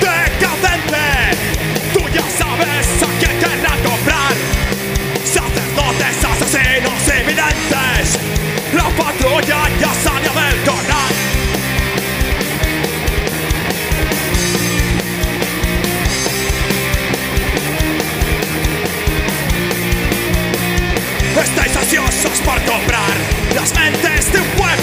decadente. Tú ya sabes a qué querrá comprar. Sacerdotes, asesinos evidentes. La patrulla ya salió del corral. Estáis ansiosos por comprar las mentes de un pueblo.